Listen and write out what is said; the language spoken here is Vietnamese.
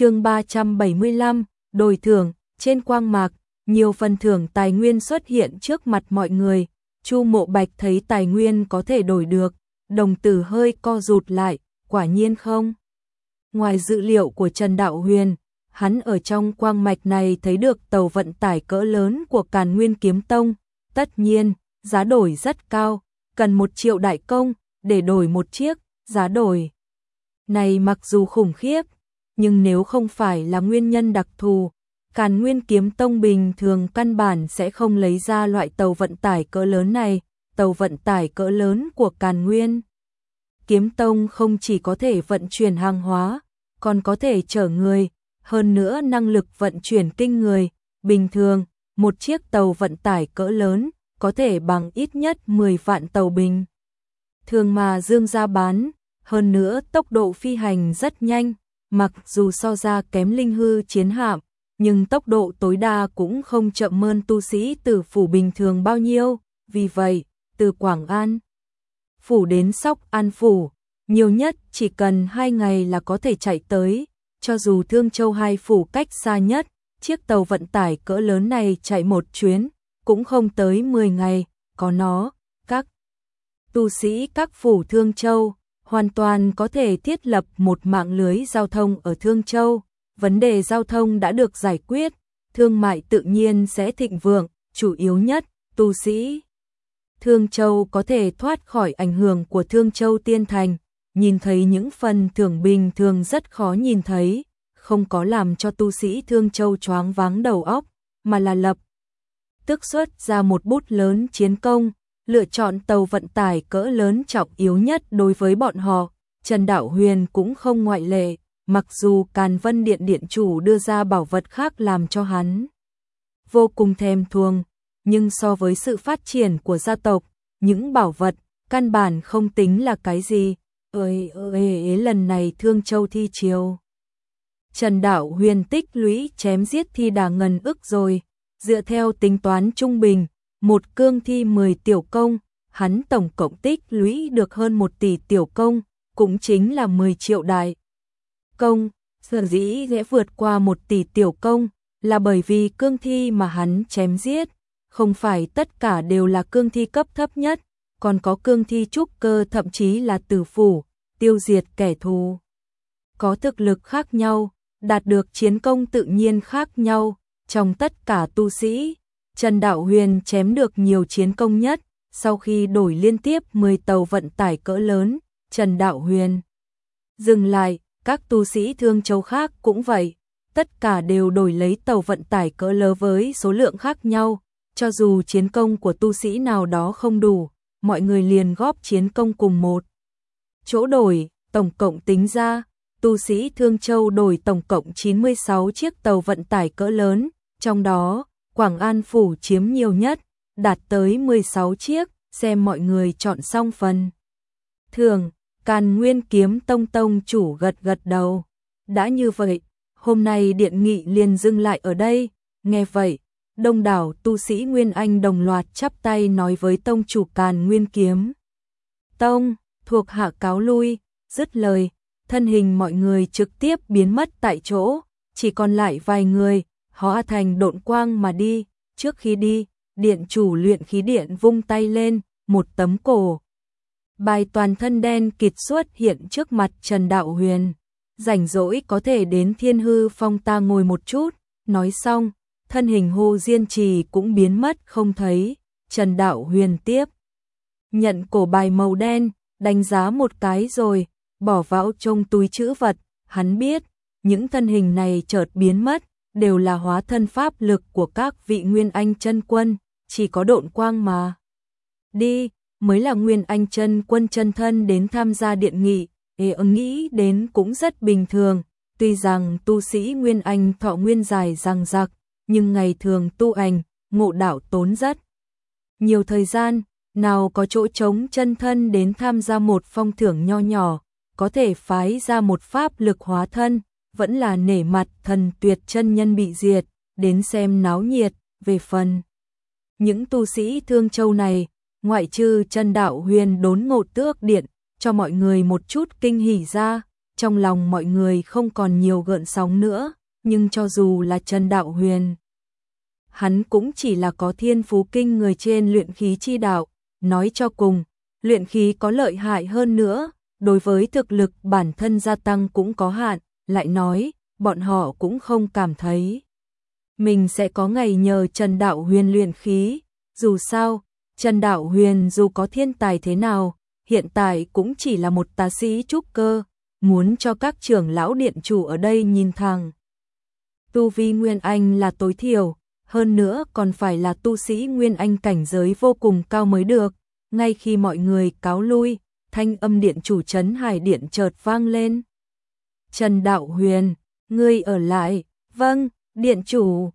chương 375, đổi thưởng, trên quang mạc, nhiều phần thưởng tài nguyên xuất hiện trước mặt mọi người. Chu Mộ Bạch thấy tài nguyên có thể đổi được, đồng tử hơi co rụt lại, quả nhiên không. Ngoài dự liệu của Trần Đạo Huyền, hắn ở trong quang mạch này thấy được tàu vận tải cỡ lớn của Càn Nguyên Kiếm Tông, tất nhiên, giá đổi rất cao, cần một triệu đại công để đổi một chiếc, giá đổi. Này mặc dù khủng khiếp, nhưng nếu không phải là nguyên nhân đặc thù, Càn Nguyên Kiếm Tông bình thường căn bản sẽ không lấy ra loại tàu vận tải cỡ lớn này, tàu vận tải cỡ lớn của Càn Nguyên. Kiếm Tông không chỉ có thể vận chuyển hàng hóa, còn có thể chở người, hơn nữa năng lực vận chuyển kinh người, bình thường, một chiếc tàu vận tải cỡ lớn có thể bằng ít nhất 10 vạn tàu bình. Thường mà dương ra bán, hơn nữa tốc độ phi hành rất nhanh, mặc dù so ra kém linh hư chiến hạm, nhưng tốc độ tối đa cũng không chậm hơn tu sĩ từ phủ bình thường bao nhiêu, vì vậy, từ Quảng An, phủ đến Sóc An phủ, nhiều nhất chỉ cần 2 ngày là có thể chạy tới, cho dù Thương Châu hai phủ cách xa nhất, chiếc tàu vận tải cỡ lớn này chạy một chuyến, cũng không tới 10 ngày, có nó, các tu sĩ các phủ Thương Châu hoàn toàn có thể thiết lập một mạng lưới giao thông ở Thương Châu. Vấn đề giao thông đã được giải quyết, thương mại tự nhiên sẽ thịnh vượng, chủ yếu nhất, tu sĩ. Thương Châu có thể thoát khỏi ảnh hưởng của Thương Châu Tiên Thành, nhìn thấy những phần thưởng bình thường rất khó nhìn thấy, không có làm cho tu sĩ Thương Châu choáng váng đầu óc, mà là lập. Tức xuất ra một bút lớn chiến công, lựa chọn tàu vận tải cỡ lớn trọng yếu nhất đối với bọn họ, Trần Đạo Huyền cũng không ngoại lệ, mặc dù Càn Vân Điện Điện chủ đưa ra bảo vật khác làm cho hắn vô cùng thèm thuồng, nhưng so với sự phát triển của gia tộc, những bảo vật căn bản không tính là cái gì. Ơi ơi lần này Thương Châu thi chiều. Trần Đạo Huyền tích lũy chém giết thi đà ngần ức rồi, dựa theo tính toán trung bình, một cương thi 10 tiểu công, hắn tổng cộng tích lũy được hơn 1 tỷ tiểu công, cũng chính là 10 triệu đài Công, sở dĩ dễ vượt qua 1 tỷ tiểu công, là bởi vì cương thi mà hắn chém giết, không phải tất cả đều là cương thi cấp thấp nhất, còn có cương thi trúc cơ thậm chí là tử phủ, tiêu diệt kẻ thù. Có thực lực khác nhau, đạt được chiến công tự nhiên khác nhau, trong tất cả tu sĩ, Trần Đạo Huyền chém được nhiều chiến công nhất, sau khi đổi liên tiếp 10 tàu vận tải cỡ lớn, Trần Đạo Huyền dừng lại, các tu sĩ thương châu khác cũng vậy, tất cả đều đổi lấy tàu vận tải cỡ lớn với số lượng khác nhau, cho dù chiến công của tu sĩ nào đó không đủ, mọi người liền góp chiến công cùng một. Chỗ đổi, tổng cộng tính ra, tu sĩ Thương Châu đổi tổng cộng 96 chiếc tàu vận tải cỡ lớn, trong đó, Quảng An Phủ chiếm nhiều nhất, đạt tới 16 chiếc, xem mọi người chọn xong phần. Thường, Càn Nguyên Kiếm Tông Tông chủ gật gật đầu. Đã như vậy, hôm nay điện nghị liền dừng lại ở đây, nghe vậy, đông đảo tu sĩ Nguyên Anh đồng loạt chắp tay nói với tông chủ Càn Nguyên Kiếm. Tông, thuộc hạ cáo lui, dứt lời, thân hình mọi người trực tiếp biến mất tại chỗ, chỉ còn lại vài người, hóa thành độn quang mà đi, trước khi đi, điện chủ luyện khí điện vung tay lên, một tấm cổ. Bài toàn thân đen kịt xuất hiện trước mặt Trần Đạo Huyền, rảnh rỗi có thể đến thiên hư phong ta ngồi một chút, nói xong, thân hình hô diên trì cũng biến mất không thấy, Trần Đạo Huyền tiếp. Nhận cổ bài màu đen, đánh giá một cái rồi, bỏ vào trong túi chữ vật, hắn biết, những thân hình này chợt biến mất, đều là hóa thân pháp lực của các vị Nguyên Anh chân quân, chỉ có độn quang mà. Đi, mới là Nguyên Anh chân quân chân thân đến tham gia điện nghị, ê nghĩ đến cũng rất bình thường, tuy rằng tu sĩ Nguyên Anh thọ nguyên dài răng rạc, nhưng ngày thường tu hành, ngộ đạo tốn rất. Nhiều thời gian, nào có chỗ trống chân thân đến tham gia một phong thưởng nho nhỏ, có thể phái ra một pháp lực hóa thân, vẫn là nể mặt thần tuyệt chân nhân bị diệt, đến xem náo nhiệt, về phần. Những tu sĩ thương châu này, ngoại trừ chân đạo huyền đốn ngột tước điện, cho mọi người một chút kinh hỉ ra, trong lòng mọi người không còn nhiều gợn sóng nữa, nhưng cho dù là chân Đạo Huyền, hắn cũng chỉ là có thiên phú kinh người trên luyện khí chi đạo, nói cho cùng, luyện khí có lợi hại hơn nữa, đối với thực lực bản thân gia tăng cũng có hạn, lại nói, bọn họ cũng không cảm thấy mình sẽ có ngày nhờ Trần Đạo Huyền luyện khí, dù sao, Trần Đạo Huyền dù có thiên tài thế nào, hiện tại cũng chỉ là một tà sĩ trúc cơ, muốn cho các trưởng lão điện chủ ở đây nhìn thẳng. Tu vi Nguyên Anh là tối thiểu, hơn nữa còn phải là tu sĩ Nguyên Anh cảnh giới vô cùng cao mới được. Ngay khi mọi người cáo lui, thanh âm điện chủ trấn Hải Điện chợt vang lên. Trần Đạo Huyền, ngươi ở lại, vâng, điện chủ.